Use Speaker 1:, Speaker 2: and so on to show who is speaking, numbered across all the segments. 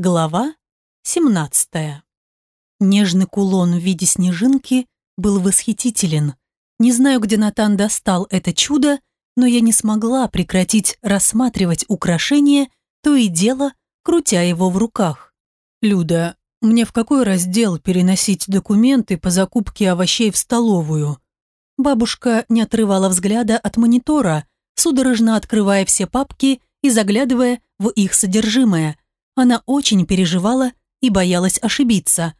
Speaker 1: Глава 17. Нежный кулон в виде снежинки был восхитителен. Не знаю, где Натан достал это чудо, но я не смогла прекратить рассматривать украшение, то и дело, крутя его в руках. «Люда, мне в какой раздел переносить документы по закупке овощей в столовую?» Бабушка не отрывала взгляда от монитора, судорожно открывая все папки и заглядывая в их содержимое – она очень переживала и боялась ошибиться.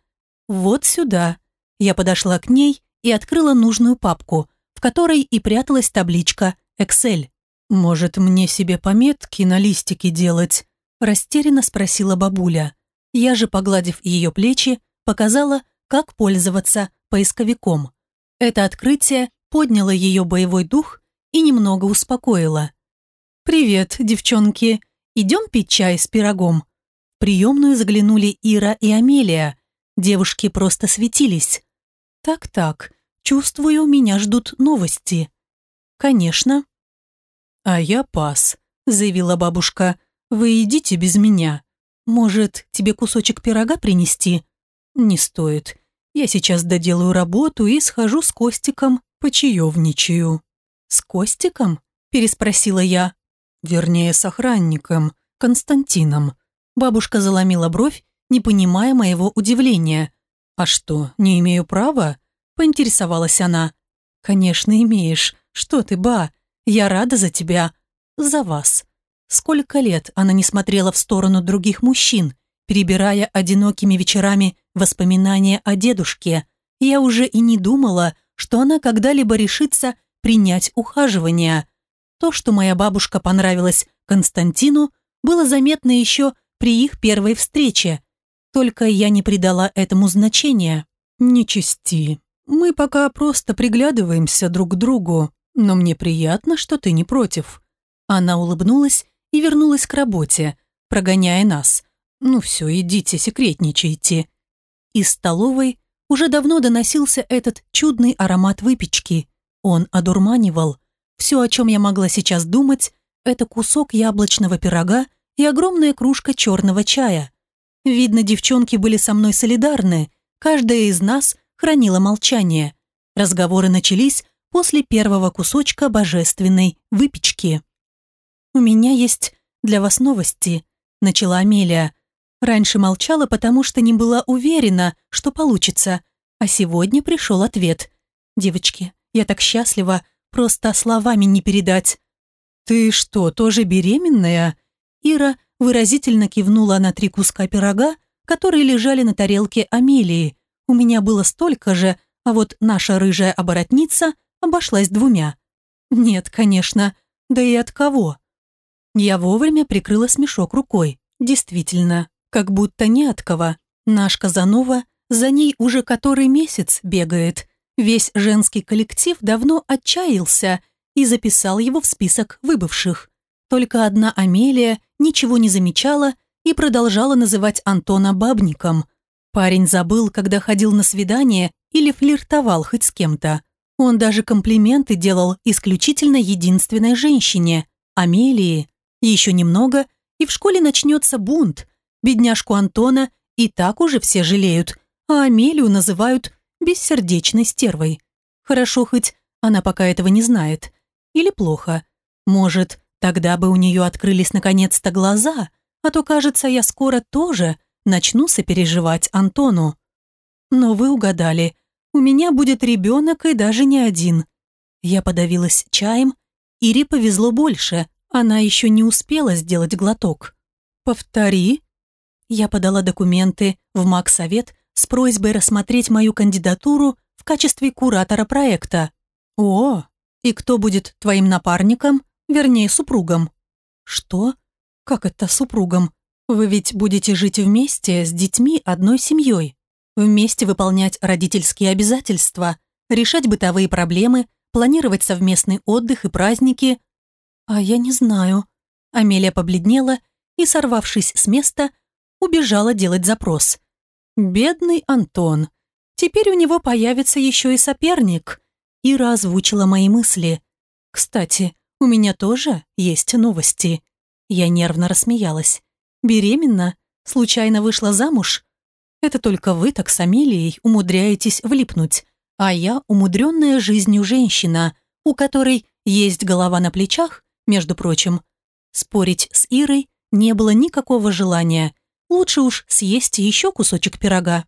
Speaker 1: «Вот сюда». Я подошла к ней и открыла нужную папку, в которой и пряталась табличка Excel. «Может, мне себе пометки на листике делать?» растерянно спросила бабуля. Я же, погладив ее плечи, показала, как пользоваться поисковиком. Это открытие подняло ее боевой дух и немного успокоило. «Привет, девчонки. Идем пить чай с пирогом?» Приемную заглянули Ира и Амелия. Девушки просто светились. «Так-так, чувствую, меня ждут новости». «Конечно». «А я пас», — заявила бабушка. «Вы идите без меня. Может, тебе кусочек пирога принести?» «Не стоит. Я сейчас доделаю работу и схожу с Костиком, почаевничаю». «С Костиком?» – переспросила я. «Вернее, с охранником, Константином. Бабушка заломила бровь, не понимая моего удивления. «А что, не имею права?» – поинтересовалась она. «Конечно, имеешь. Что ты, ба? Я рада за тебя. За вас». Сколько лет она не смотрела в сторону других мужчин, перебирая одинокими вечерами воспоминания о дедушке. Я уже и не думала, что она когда-либо решится принять ухаживание. То, что моя бабушка понравилась Константину, было заметно еще при их первой встрече. Только я не придала этому значения. Не чести. Мы пока просто приглядываемся друг к другу, но мне приятно, что ты не против. Она улыбнулась и вернулась к работе, прогоняя нас. Ну все, идите, секретничайте. Из столовой уже давно доносился этот чудный аромат выпечки. Он одурманивал. Все, о чем я могла сейчас думать, это кусок яблочного пирога и огромная кружка черного чая. Видно, девчонки были со мной солидарны, каждая из нас хранила молчание. Разговоры начались после первого кусочка божественной выпечки. «У меня есть для вас новости», – начала Амелия. Раньше молчала, потому что не была уверена, что получится, а сегодня пришел ответ. «Девочки, я так счастлива, просто словами не передать». «Ты что, тоже беременная?» Ира выразительно кивнула на три куска пирога, которые лежали на тарелке Амелии. У меня было столько же, а вот наша рыжая оборотница обошлась двумя. Нет, конечно, да и от кого? Я вовремя прикрыла смешок рукой. Действительно, как будто не от кого. Наш Казанова за ней уже который месяц бегает. Весь женский коллектив давно отчаялся и записал его в список выбывших. Только одна Амелия ничего не замечала и продолжала называть Антона бабником. Парень забыл, когда ходил на свидание или флиртовал хоть с кем-то. Он даже комплименты делал исключительно единственной женщине, Амелии. Еще немного, и в школе начнется бунт. Бедняжку Антона и так уже все жалеют, а Амелию называют бессердечной стервой. Хорошо хоть она пока этого не знает. Или плохо. Может, Тогда бы у нее открылись наконец-то глаза, а то, кажется, я скоро тоже начну сопереживать Антону. Но вы угадали, у меня будет ребенок и даже не один. Я подавилась чаем, Ире повезло больше, она еще не успела сделать глоток. «Повтори». Я подала документы в Максовет с просьбой рассмотреть мою кандидатуру в качестве куратора проекта. «О, и кто будет твоим напарником?» Вернее, супругом». «Что? Как это супругом? Вы ведь будете жить вместе с детьми одной семьей, вместе выполнять родительские обязательства, решать бытовые проблемы, планировать совместный отдых и праздники». «А я не знаю». Амелия побледнела и, сорвавшись с места, убежала делать запрос. «Бедный Антон. Теперь у него появится еще и соперник». Ира озвучила мои мысли. «Кстати, у меня тоже есть новости». Я нервно рассмеялась. «Беременна? случайно вышла замуж? Это только вы так с Амелией умудряетесь влипнуть, а я умудренная жизнью женщина, у которой есть голова на плечах, между прочим. Спорить с Ирой не было никакого желания. Лучше уж съесть еще кусочек пирога.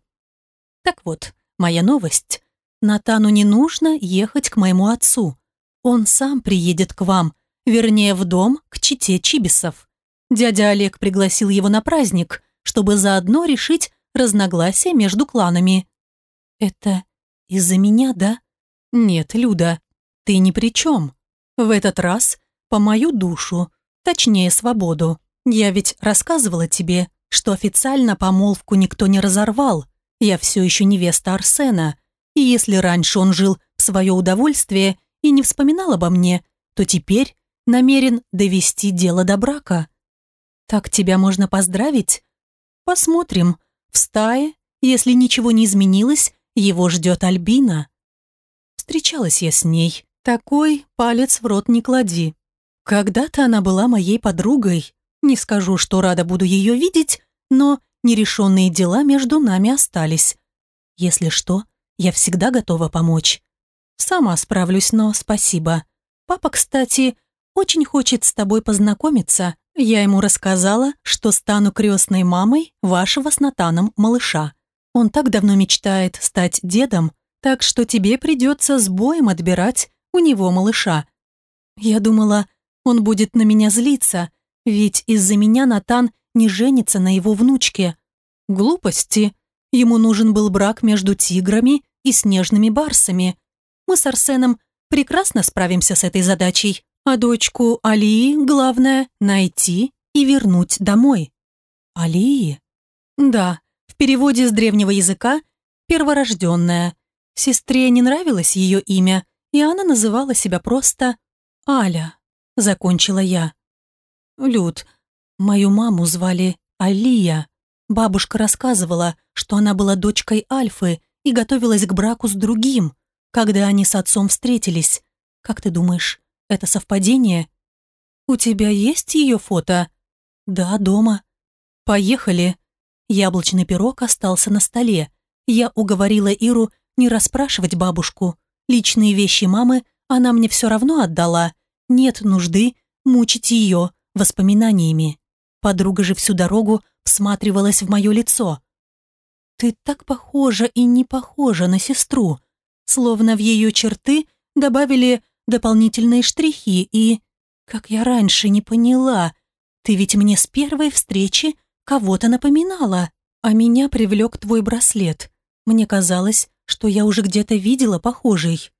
Speaker 1: Так вот, моя новость. Натану не нужно ехать к моему отцу. Он сам приедет к вам, вернее, в дом к чите Чибисов. Дядя Олег пригласил его на праздник, чтобы заодно решить разногласия между кланами. Это из-за меня, да? Нет, Люда, ты ни при чем. В этот раз по мою душу, точнее, свободу. Я ведь рассказывала тебе, что официально помолвку никто не разорвал. Я все еще невеста Арсена. И если раньше он жил в свое удовольствие и не вспоминал обо мне, то теперь намерен довести дело до брака. Так тебя можно поздравить? Посмотрим. В стае, если ничего не изменилось, его ждет Альбина. Встречалась я с ней. Такой палец в рот не клади. Когда-то она была моей подругой. Не скажу, что рада буду ее видеть, но нерешенные дела между нами остались. Если что, я всегда готова помочь. Сама справлюсь, но спасибо. Папа, кстати, очень хочет с тобой познакомиться. Я ему рассказала, что стану крестной мамой вашего с Натаном малыша. Он так давно мечтает стать дедом, так что тебе придется с боем отбирать у него малыша. Я думала, он будет на меня злиться, ведь из-за меня Натан не женится на его внучке. Глупости. Ему нужен был брак между тиграми и снежными барсами. Мы с Арсеном прекрасно справимся с этой задачей, а дочку Алии главное найти и вернуть домой. Алии? Да, в переводе с древнего языка перворожденная. Сестре не нравилось ее имя, и она называла себя просто Аля. Закончила я. Люд, мою маму звали Алия. Бабушка рассказывала, что она была дочкой Альфы и готовилась к браку с другим, когда они с отцом встретились. Как ты думаешь, это совпадение? У тебя есть ее фото? Да, дома. Поехали. Яблочный пирог остался на столе. Я уговорила Иру не расспрашивать бабушку. Личные вещи мамы она мне все равно отдала. Нет нужды мучить ее воспоминаниями. Подруга же всю дорогу всматривалась в мое лицо. «Ты так похожа и не похожа на сестру», словно в ее черты добавили дополнительные штрихи и... Как я раньше не поняла, ты ведь мне с первой встречи кого-то напоминала, а меня привлек твой браслет. Мне казалось, что я уже где-то видела похожий.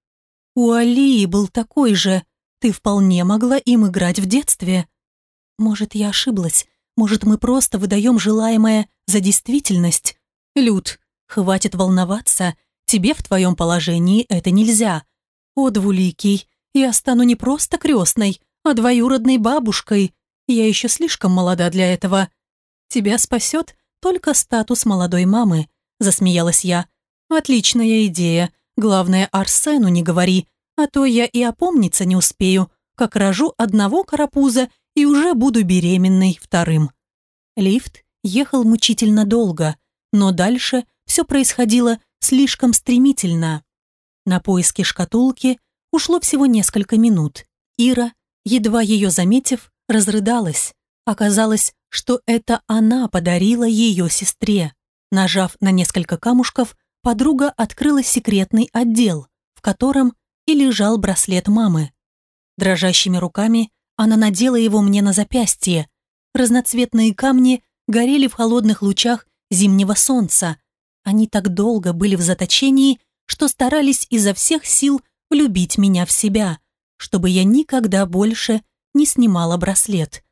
Speaker 1: У Алии был такой же. Ты вполне могла им играть в детстве. Может, я ошиблась. Может, мы просто выдаем желаемое за действительность. Люд, хватит волноваться. Тебе в твоем положении это нельзя. О, двуликий, я стану не просто крестной, а двоюродной бабушкой. Я еще слишком молода для этого. Тебя спасет только статус молодой мамы, засмеялась я. Отличная идея. Главное, Арсену не говори, а то я и опомниться не успею, как рожу одного карапуза и уже буду беременной вторым. Лифт ехал мучительно долго, но дальше все происходило слишком стремительно. На поиски шкатулки ушло всего несколько минут. Ира, едва ее заметив, разрыдалась. Оказалось, что это она подарила ее сестре. Нажав на несколько камушков, подруга открыла секретный отдел, в котором и лежал браслет мамы. Дрожащими руками она надела его мне на запястье. Разноцветные камни горели в холодных лучах зимнего солнца. Они так долго были в заточении, что старались изо всех сил влюбить меня в себя, чтобы я никогда больше не снимала браслет.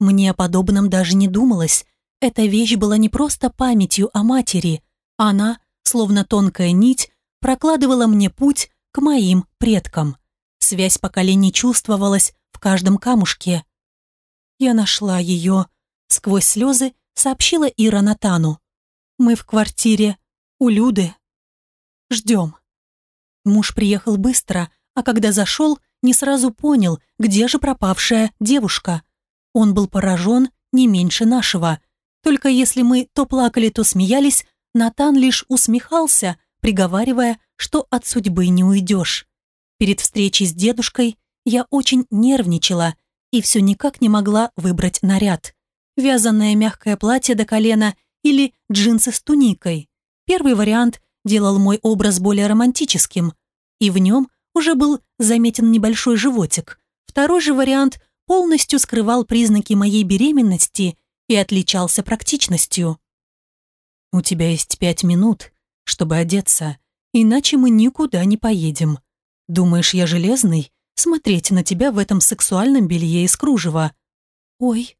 Speaker 1: Мне о подобном даже не думалось. Эта вещь была не просто памятью о матери. Она, словно тонкая нить, прокладывала мне путь к моим предкам. Связь поколений чувствовалась в каждом камушке. Я нашла ее. Сквозь слезы сообщила Ира Натану. Мы в квартире у Люды. Ждем. Муж приехал быстро, а когда зашел, не сразу понял, где же пропавшая девушка. Он был поражен не меньше нашего. Только если мы то плакали, то смеялись, Натан лишь усмехался, приговаривая, что от судьбы не уйдешь. Перед встречей с дедушкой я очень нервничала и все никак не могла выбрать наряд. Вязаное мягкое платье до колена или джинсы с туникой. Первый вариант делал мой образ более романтическим, и в нем уже был заметен небольшой животик. Второй же вариант полностью скрывал признаки моей беременности и отличался практичностью. «У тебя есть пять минут, чтобы одеться, иначе мы никуда не поедем. Думаешь, я железный? Смотреть на тебя в этом сексуальном белье из кружева». «Ой,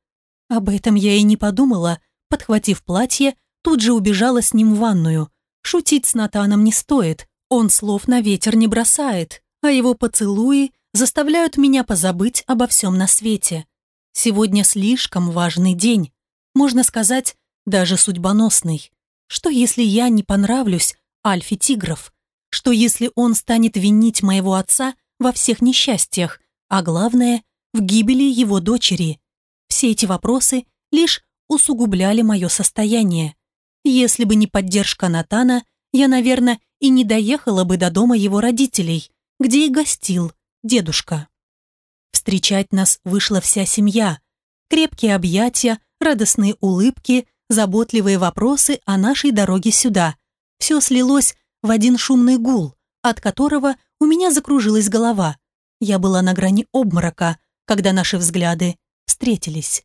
Speaker 1: об этом я и не подумала», подхватив платье, тут же убежала с ним в ванную. Шутить с Натаном не стоит, он слов на ветер не бросает, а его поцелуи заставляют меня позабыть обо всем на свете. Сегодня слишком важный день, можно сказать, даже судьбоносный. Что если я не понравлюсь Альфе Тигров? Что если он станет винить моего отца во всех несчастьях, а главное, в гибели его дочери? Все эти вопросы лишь усугубляли мое состояние. Если бы не поддержка Натана, я, наверное, и не доехала бы до дома его родителей, где и гостил дедушка. Встречать нас вышла вся семья. Крепкие объятия, радостные улыбки, заботливые вопросы о нашей дороге сюда. Все слилось в один шумный гул, от которого у меня закружилась голова. Я была на грани обморока, когда наши взгляды встретились.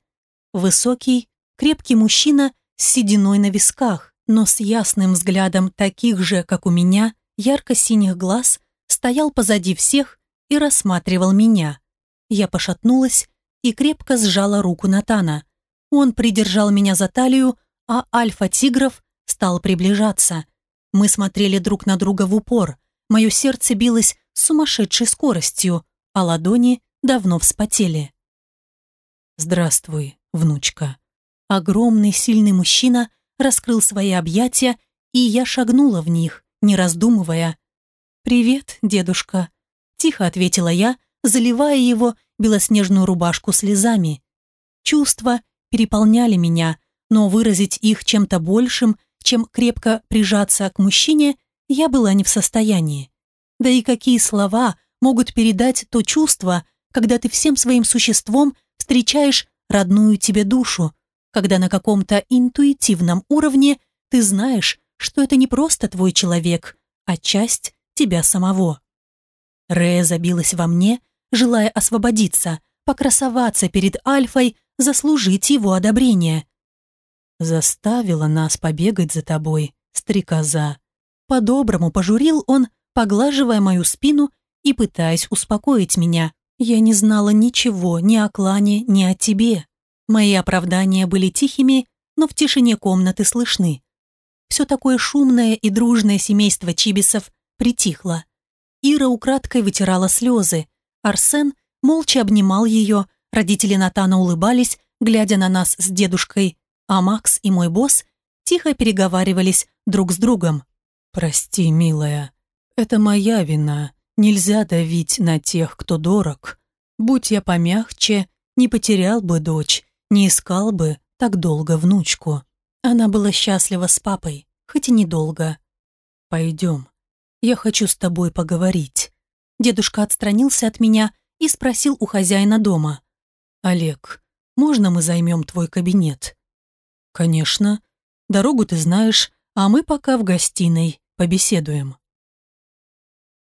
Speaker 1: Высокий, крепкий мужчина с сединой на висках, но с ясным взглядом таких же, как у меня, ярко-синих глаз, стоял позади всех и рассматривал меня. Я пошатнулась и крепко сжала руку Натана. Он придержал меня за талию, а Альфа-Тигров стал приближаться. Мы смотрели друг на друга в упор. Мое сердце билось с сумасшедшей скоростью, а ладони давно вспотели. «Здравствуй, внучка». Огромный сильный мужчина раскрыл свои объятия, и я шагнула в них, не раздумывая. «Привет, дедушка», – тихо ответила я, заливая его белоснежную рубашку слезами. Чувства переполняли меня, но выразить их чем-то большим, чем крепко прижаться к мужчине, я была не в состоянии. Да и какие слова могут передать то чувство, когда ты всем своим существом встречаешь родную тебе душу, когда на каком-то интуитивном уровне ты знаешь, что это не просто твой человек, а часть тебя самого. Рея забилась во мне, желая освободиться, покрасоваться перед Альфой, заслужить его одобрение. Заставила нас побегать за тобой, стрекоза. По-доброму пожурил он, поглаживая мою спину и пытаясь успокоить меня. Я не знала ничего ни о клане, ни о тебе. Мои оправдания были тихими, но в тишине комнаты слышны. Все такое шумное и дружное семейство Чибисов притихло. Ира украдкой вытирала слезы. Арсен молча обнимал ее, Родители Натана улыбались, глядя на нас с дедушкой, а Макс и мой босс тихо переговаривались друг с другом. «Прости, милая, это моя вина. Нельзя давить на тех, кто дорог. Будь я помягче, не потерял бы дочь, не искал бы так долго внучку. Она была счастлива с папой, хоть и недолго. Пойдем, я хочу с тобой поговорить». Дедушка отстранился от меня и спросил у хозяина дома. «Олег, можно мы займем твой кабинет?» «Конечно. Дорогу ты знаешь, а мы пока в гостиной побеседуем».